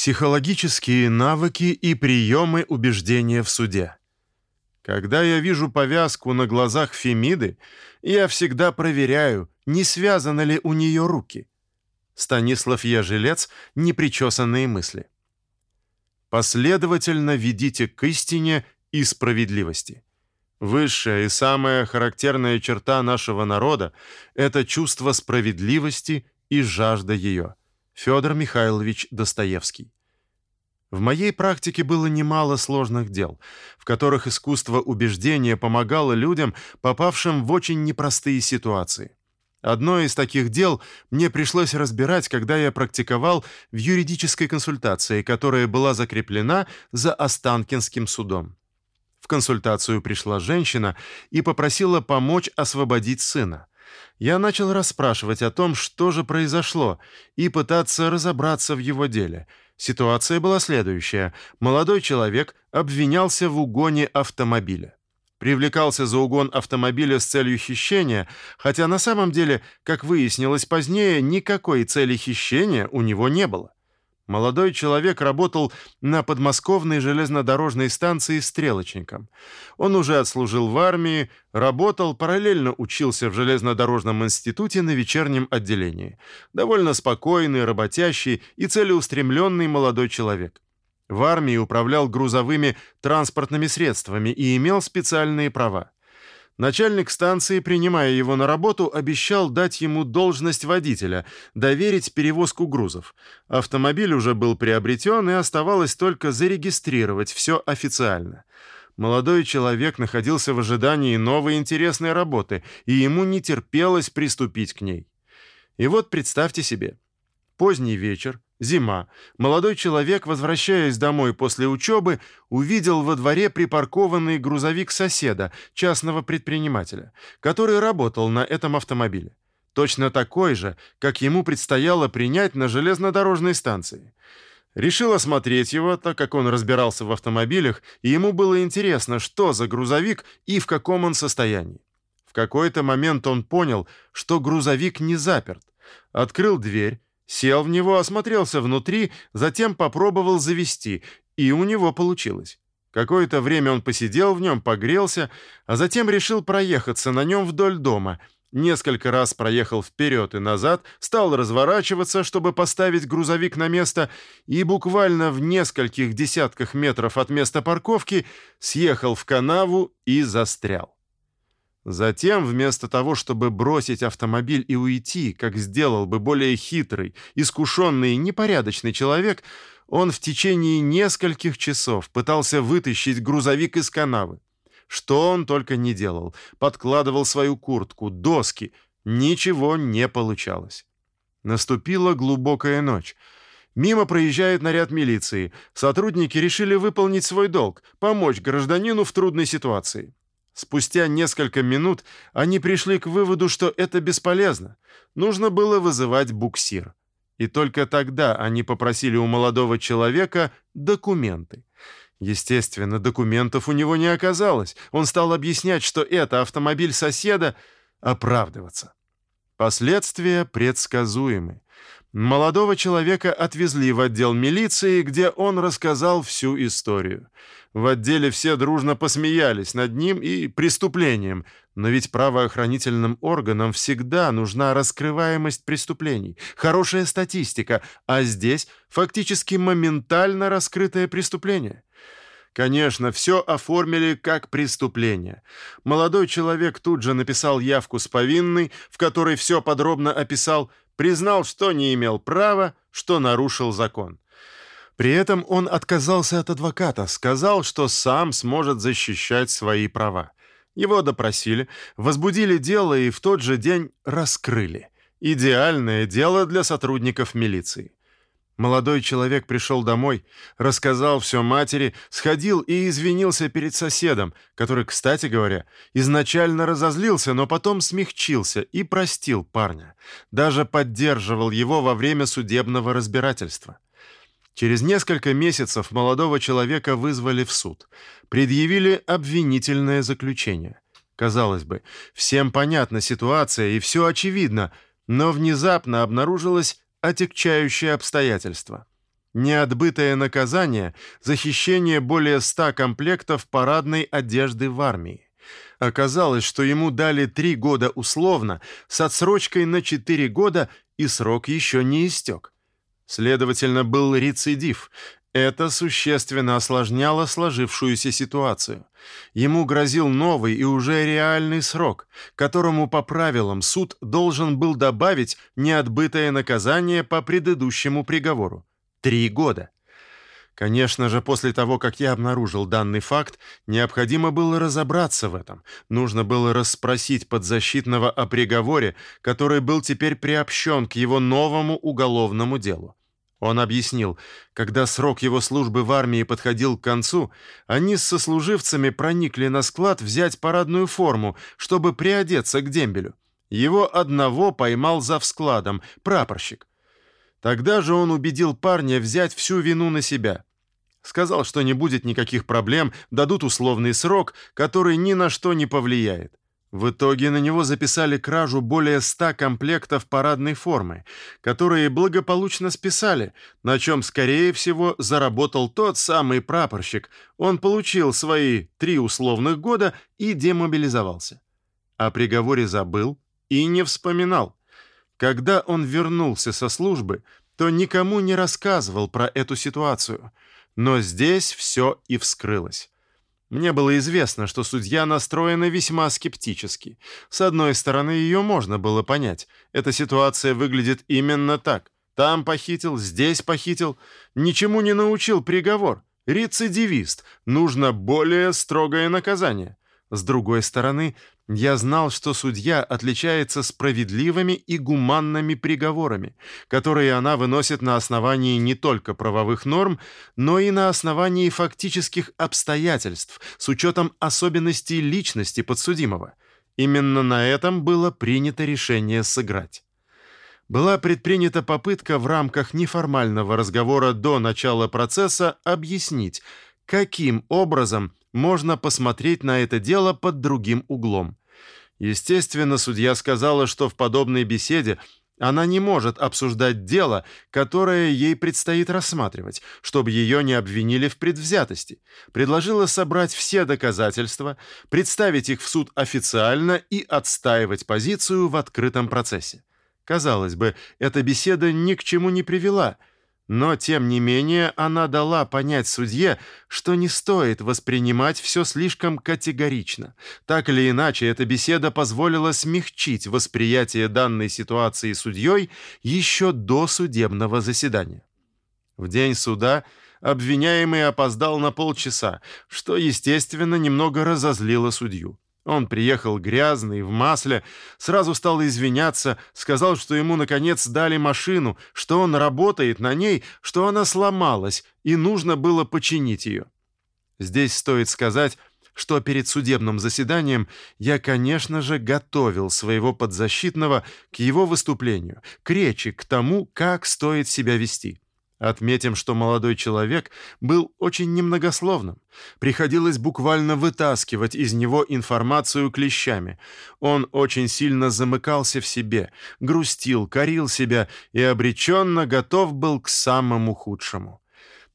Психологические навыки и приемы убеждения в суде. Когда я вижу повязку на глазах Фемиды, я всегда проверяю, не связаны ли у нее руки. Станислав Ежелец «Непричесанные мысли». Последовательно ведите к истине и справедливости. Высшая и самая характерная черта нашего народа – это чувство справедливости и жажда ее. Федор Михайлович Достоевский. В моей практике было немало сложных дел, в которых искусство убеждения помогало людям, попавшим в очень непростые ситуации. Одно из таких дел мне пришлось разбирать, когда я практиковал в юридической консультации, которая была закреплена за Останкинским судом. В консультацию пришла женщина и попросила помочь освободить сына я начал расспрашивать о том, что же произошло, и пытаться разобраться в его деле. Ситуация была следующая. Молодой человек обвинялся в угоне автомобиля. Привлекался за угон автомобиля с целью хищения, хотя на самом деле, как выяснилось позднее, никакой цели хищения у него не было. Молодой человек работал на подмосковной железнодорожной станции стрелочником. Он уже отслужил в армии, работал, параллельно учился в железнодорожном институте на вечернем отделении. Довольно спокойный, работящий и целеустремленный молодой человек. В армии управлял грузовыми транспортными средствами и имел специальные права. Начальник станции, принимая его на работу, обещал дать ему должность водителя, доверить перевозку грузов. Автомобиль уже был приобретен, и оставалось только зарегистрировать все официально. Молодой человек находился в ожидании новой интересной работы, и ему не терпелось приступить к ней. И вот представьте себе, поздний вечер, Зима. Молодой человек, возвращаясь домой после учебы, увидел во дворе припаркованный грузовик соседа, частного предпринимателя, который работал на этом автомобиле. Точно такой же, как ему предстояло принять на железнодорожной станции. Решил осмотреть его, так как он разбирался в автомобилях, и ему было интересно, что за грузовик и в каком он состоянии. В какой-то момент он понял, что грузовик не заперт. Открыл дверь, Сел в него, осмотрелся внутри, затем попробовал завести, и у него получилось. Какое-то время он посидел в нем, погрелся, а затем решил проехаться на нем вдоль дома. Несколько раз проехал вперед и назад, стал разворачиваться, чтобы поставить грузовик на место, и буквально в нескольких десятках метров от места парковки съехал в канаву и застрял. Затем, вместо того, чтобы бросить автомобиль и уйти, как сделал бы более хитрый, искушенный и непорядочный человек, он в течение нескольких часов пытался вытащить грузовик из канавы. Что он только не делал. Подкладывал свою куртку, доски. Ничего не получалось. Наступила глубокая ночь. Мимо проезжает наряд милиции. Сотрудники решили выполнить свой долг, помочь гражданину в трудной ситуации. Спустя несколько минут они пришли к выводу, что это бесполезно. Нужно было вызывать буксир. И только тогда они попросили у молодого человека документы. Естественно, документов у него не оказалось. Он стал объяснять, что это автомобиль соседа, оправдываться. Последствия предсказуемы. Молодого человека отвезли в отдел милиции, где он рассказал всю историю. В отделе все дружно посмеялись над ним и преступлением, но ведь правоохранительным органам всегда нужна раскрываемость преступлений, хорошая статистика, а здесь фактически моментально раскрытое преступление. Конечно, все оформили как преступление. Молодой человек тут же написал явку с повинной, в которой все подробно описал, признал, что не имел права, что нарушил закон. При этом он отказался от адвоката, сказал, что сам сможет защищать свои права. Его допросили, возбудили дело и в тот же день раскрыли. Идеальное дело для сотрудников милиции. Молодой человек пришел домой, рассказал все матери, сходил и извинился перед соседом, который, кстати говоря, изначально разозлился, но потом смягчился и простил парня. Даже поддерживал его во время судебного разбирательства. Через несколько месяцев молодого человека вызвали в суд. Предъявили обвинительное заключение. Казалось бы, всем понятна ситуация и все очевидно, но внезапно обнаружилось отягчающее обстоятельство. Неотбытое наказание за хищение более ста комплектов парадной одежды в армии. Оказалось, что ему дали три года условно, с отсрочкой на четыре года, и срок еще не истек. Следовательно, был рецидив. Это существенно осложняло сложившуюся ситуацию. Ему грозил новый и уже реальный срок, которому по правилам суд должен был добавить неотбытое наказание по предыдущему приговору. Три года. Конечно же, после того, как я обнаружил данный факт, необходимо было разобраться в этом. Нужно было расспросить подзащитного о приговоре, который был теперь приобщен к его новому уголовному делу. Он объяснил, когда срок его службы в армии подходил к концу, они с сослуживцами проникли на склад взять парадную форму, чтобы приодеться к дембелю. Его одного поймал за складом прапорщик. Тогда же он убедил парня взять всю вину на себя. Сказал, что не будет никаких проблем, дадут условный срок, который ни на что не повлияет. В итоге на него записали кражу более ста комплектов парадной формы, которые благополучно списали, на чем, скорее всего, заработал тот самый прапорщик. Он получил свои три условных года и демобилизовался. О приговоре забыл и не вспоминал. Когда он вернулся со службы, то никому не рассказывал про эту ситуацию – но здесь все и вскрылось. Мне было известно, что судья настроена весьма скептически. С одной стороны, ее можно было понять. Эта ситуация выглядит именно так. Там похитил, здесь похитил. Ничему не научил приговор. Рецидивист. Нужно более строгое наказание. С другой стороны, я знал, что судья отличается справедливыми и гуманными приговорами, которые она выносит на основании не только правовых норм, но и на основании фактических обстоятельств с учетом особенностей личности подсудимого. Именно на этом было принято решение сыграть. Была предпринята попытка в рамках неформального разговора до начала процесса объяснить, каким образом можно посмотреть на это дело под другим углом. Естественно, судья сказала, что в подобной беседе она не может обсуждать дело, которое ей предстоит рассматривать, чтобы ее не обвинили в предвзятости. Предложила собрать все доказательства, представить их в суд официально и отстаивать позицию в открытом процессе. Казалось бы, эта беседа ни к чему не привела – но, тем не менее, она дала понять судье, что не стоит воспринимать все слишком категорично. Так или иначе, эта беседа позволила смягчить восприятие данной ситуации судьей еще до судебного заседания. В день суда обвиняемый опоздал на полчаса, что, естественно, немного разозлило судью. Он приехал грязный, в масле, сразу стал извиняться, сказал, что ему, наконец, дали машину, что он работает на ней, что она сломалась, и нужно было починить ее. Здесь стоит сказать, что перед судебным заседанием я, конечно же, готовил своего подзащитного к его выступлению, к речи, к тому, как стоит себя вести. Отметим, что молодой человек был очень немногословным. Приходилось буквально вытаскивать из него информацию клещами. Он очень сильно замыкался в себе, грустил, корил себя и обреченно готов был к самому худшему.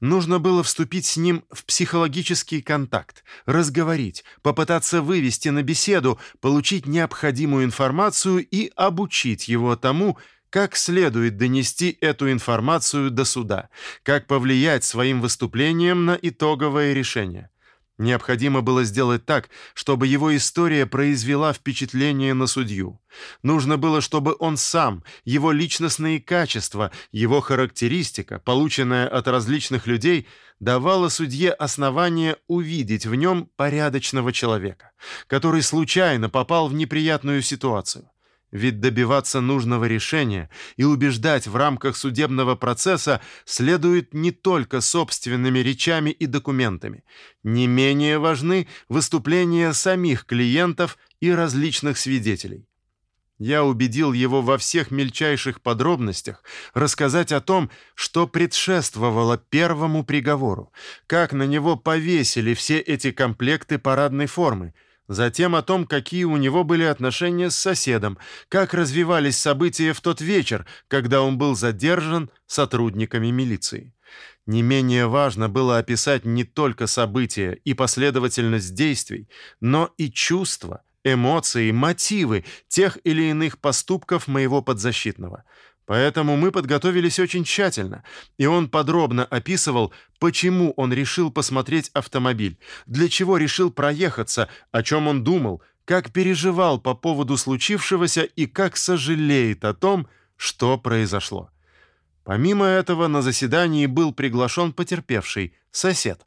Нужно было вступить с ним в психологический контакт, разговорить, попытаться вывести на беседу, получить необходимую информацию и обучить его тому, как следует донести эту информацию до суда, как повлиять своим выступлением на итоговое решение. Необходимо было сделать так, чтобы его история произвела впечатление на судью. Нужно было, чтобы он сам, его личностные качества, его характеристика, полученная от различных людей, давала судье основание увидеть в нем порядочного человека, который случайно попал в неприятную ситуацию. Ведь добиваться нужного решения и убеждать в рамках судебного процесса следует не только собственными речами и документами. Не менее важны выступления самих клиентов и различных свидетелей. Я убедил его во всех мельчайших подробностях рассказать о том, что предшествовало первому приговору, как на него повесили все эти комплекты парадной формы, затем о том, какие у него были отношения с соседом, как развивались события в тот вечер, когда он был задержан сотрудниками милиции. Не менее важно было описать не только события и последовательность действий, но и чувства, эмоции, мотивы тех или иных поступков моего подзащитного. Поэтому мы подготовились очень тщательно, и он подробно описывал, почему он решил посмотреть автомобиль, для чего решил проехаться, о чем он думал, как переживал по поводу случившегося и как сожалеет о том, что произошло. Помимо этого на заседании был приглашен потерпевший, сосед.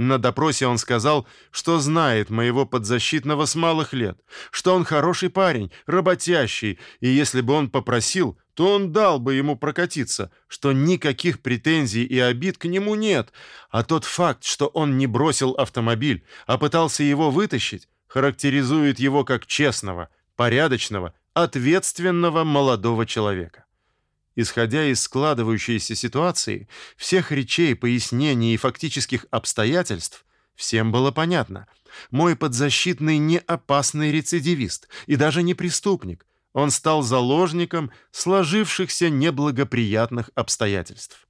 На допросе он сказал, что знает моего подзащитного с малых лет, что он хороший парень, работящий, и если бы он попросил, то он дал бы ему прокатиться, что никаких претензий и обид к нему нет, а тот факт, что он не бросил автомобиль, а пытался его вытащить, характеризует его как честного, порядочного, ответственного молодого человека. Исходя из складывающейся ситуации, всех речей, пояснений и фактических обстоятельств, всем было понятно. Мой подзащитный не опасный рецидивист и даже не преступник. Он стал заложником сложившихся неблагоприятных обстоятельств.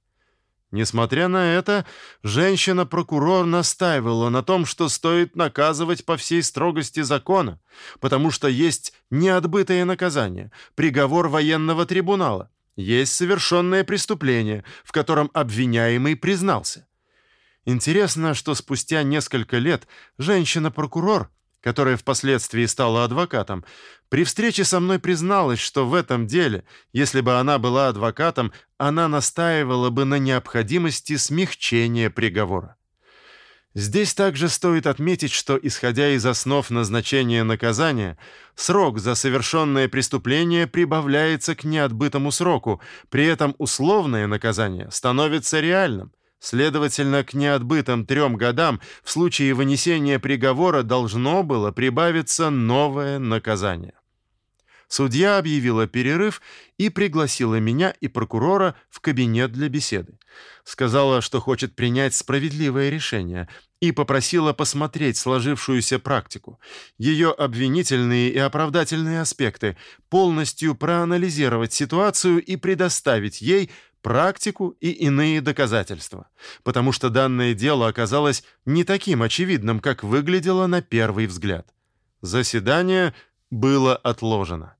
Несмотря на это, женщина-прокурор настаивала на том, что стоит наказывать по всей строгости закона, потому что есть неотбытое наказание, приговор военного трибунала, есть совершенное преступление, в котором обвиняемый признался. Интересно, что спустя несколько лет женщина-прокурор, которая впоследствии стала адвокатом, при встрече со мной призналась, что в этом деле, если бы она была адвокатом, она настаивала бы на необходимости смягчения приговора. Здесь также стоит отметить, что, исходя из основ назначения наказания, срок за совершенное преступление прибавляется к неотбытому сроку, при этом условное наказание становится реальным. Следовательно, к неотбытым трем годам в случае вынесения приговора должно было прибавиться новое наказание. Судья объявила перерыв и пригласила меня и прокурора в кабинет для беседы. Сказала, что хочет принять справедливое решение, и попросила посмотреть сложившуюся практику, ее обвинительные и оправдательные аспекты, полностью проанализировать ситуацию и предоставить ей практику и иные доказательства, потому что данное дело оказалось не таким очевидным, как выглядело на первый взгляд. Заседание было отложено.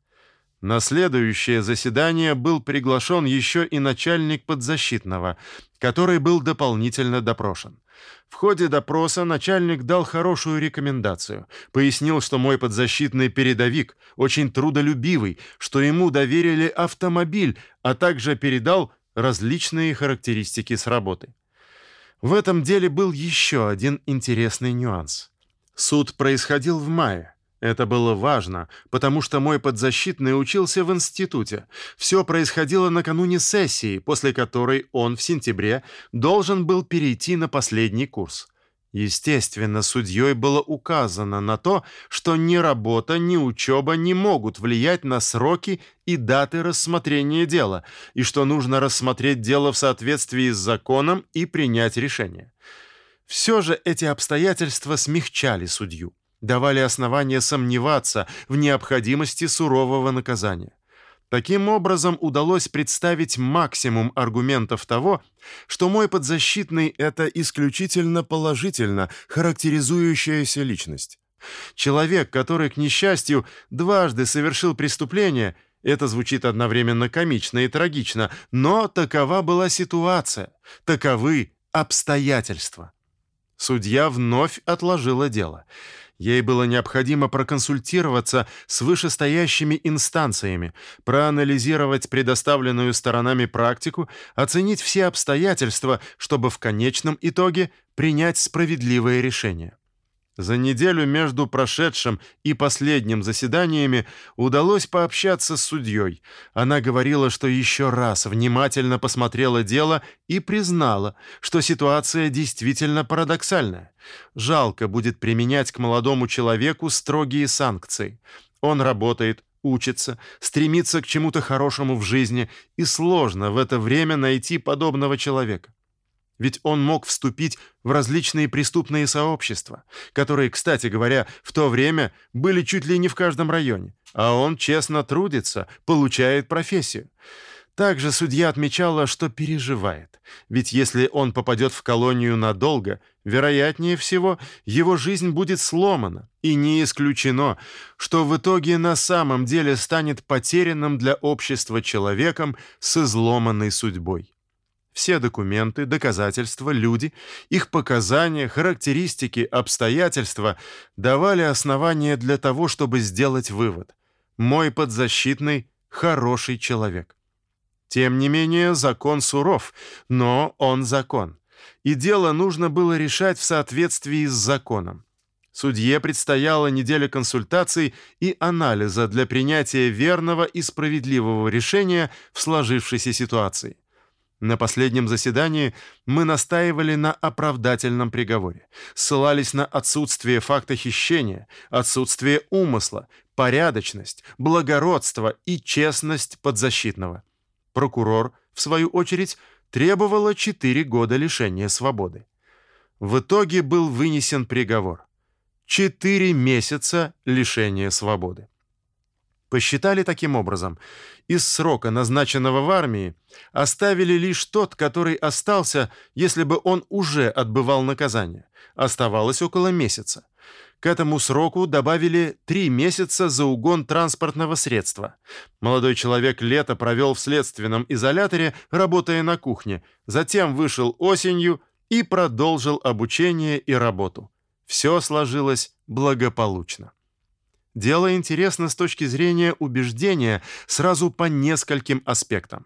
На следующее заседание был приглашен еще и начальник подзащитного, который был дополнительно допрошен. В ходе допроса начальник дал хорошую рекомендацию. Пояснил, что мой подзащитный передовик очень трудолюбивый, что ему доверили автомобиль, а также передал различные характеристики с работы. В этом деле был еще один интересный нюанс. Суд происходил в мае. Это было важно, потому что мой подзащитный учился в институте. Все происходило накануне сессии, после которой он в сентябре должен был перейти на последний курс. Естественно, судьей было указано на то, что ни работа, ни учеба не могут влиять на сроки и даты рассмотрения дела, и что нужно рассмотреть дело в соответствии с законом и принять решение. Все же эти обстоятельства смягчали судью давали основания сомневаться в необходимости сурового наказания. Таким образом удалось представить максимум аргументов того, что мой подзащитный это исключительно положительно характеризующаяся личность. Человек, который к несчастью дважды совершил преступление, это звучит одновременно комично и трагично, но такова была ситуация, таковы обстоятельства. Судья вновь отложила дело. Ей было необходимо проконсультироваться с вышестоящими инстанциями, проанализировать предоставленную сторонами практику, оценить все обстоятельства, чтобы в конечном итоге принять справедливое решение. За неделю между прошедшим и последним заседаниями удалось пообщаться с судьей. Она говорила, что еще раз внимательно посмотрела дело и признала, что ситуация действительно парадоксальная. Жалко будет применять к молодому человеку строгие санкции. Он работает, учится, стремится к чему-то хорошему в жизни, и сложно в это время найти подобного человека. Ведь он мог вступить в различные преступные сообщества, которые, кстати говоря, в то время были чуть ли не в каждом районе, а он честно трудится, получает профессию. Также судья отмечала, что переживает, ведь если он попадет в колонию надолго, вероятнее всего, его жизнь будет сломана, и не исключено, что в итоге на самом деле станет потерянным для общества человеком с изломанной судьбой. Все документы, доказательства, люди, их показания, характеристики, обстоятельства давали основания для того, чтобы сделать вывод. Мой подзащитный хороший человек. Тем не менее, закон суров, но он закон. И дело нужно было решать в соответствии с законом. Судье предстояла неделя консультаций и анализа для принятия верного и справедливого решения в сложившейся ситуации. На последнем заседании мы настаивали на оправдательном приговоре, ссылались на отсутствие факта хищения, отсутствие умысла, порядочность, благородство и честность подзащитного. Прокурор, в свою очередь, требовала 4 года лишения свободы. В итоге был вынесен приговор. 4 месяца лишения свободы. Посчитали таким образом, из срока, назначенного в армии, оставили лишь тот, который остался, если бы он уже отбывал наказание. Оставалось около месяца. К этому сроку добавили три месяца за угон транспортного средства. Молодой человек лето провел в следственном изоляторе, работая на кухне, затем вышел осенью и продолжил обучение и работу. Все сложилось благополучно. Дело интересно с точки зрения убеждения сразу по нескольким аспектам.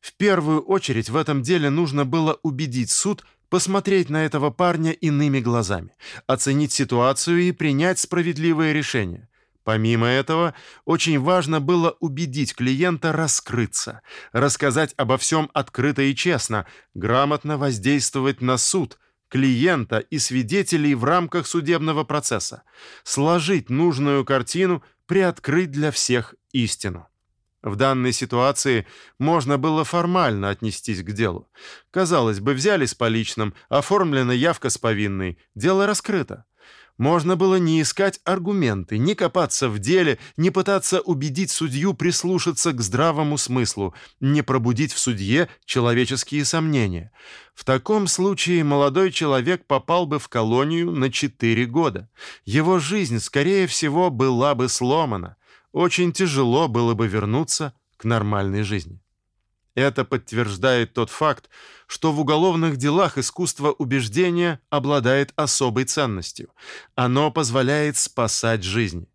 В первую очередь в этом деле нужно было убедить суд посмотреть на этого парня иными глазами, оценить ситуацию и принять справедливое решение. Помимо этого, очень важно было убедить клиента раскрыться, рассказать обо всем открыто и честно, грамотно воздействовать на суд, клиента и свидетелей в рамках судебного процесса, сложить нужную картину, приоткрыть для всех истину. В данной ситуации можно было формально отнестись к делу. Казалось бы, взяли с поличным, оформлена явка с повинной, дело раскрыто. Можно было не искать аргументы, не копаться в деле, не пытаться убедить судью прислушаться к здравому смыслу, не пробудить в судье человеческие сомнения. В таком случае молодой человек попал бы в колонию на 4 года. Его жизнь, скорее всего, была бы сломана очень тяжело было бы вернуться к нормальной жизни. Это подтверждает тот факт, что в уголовных делах искусство убеждения обладает особой ценностью. Оно позволяет спасать жизни.